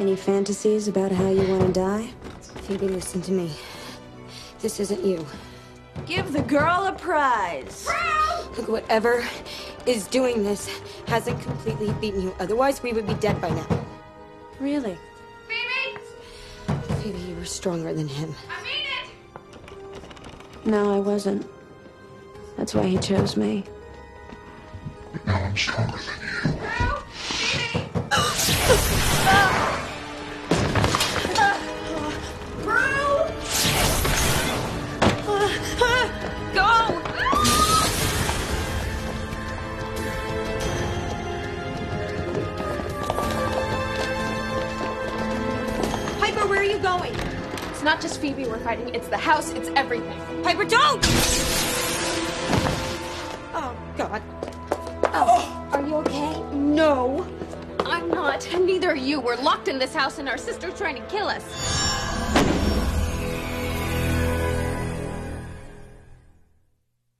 any fantasies about how you want to die? Phoebe, listen to me. This isn't you. Give the girl a prize. Look, whatever is doing this hasn't completely beaten you. Otherwise, we would be dead by now. Really? Phoebe, Phoebe, you were stronger than him. I mean it! No, I wasn't. That's why he chose me. But now I'm stronger than you. Piper, where are you going? It's not just Phoebe we're fighting, it's the house, it's everything. Piper, don't! Oh, God. Oh, are you okay? No, I'm not, neither are you. We're locked in this house and our sister's trying to kill us.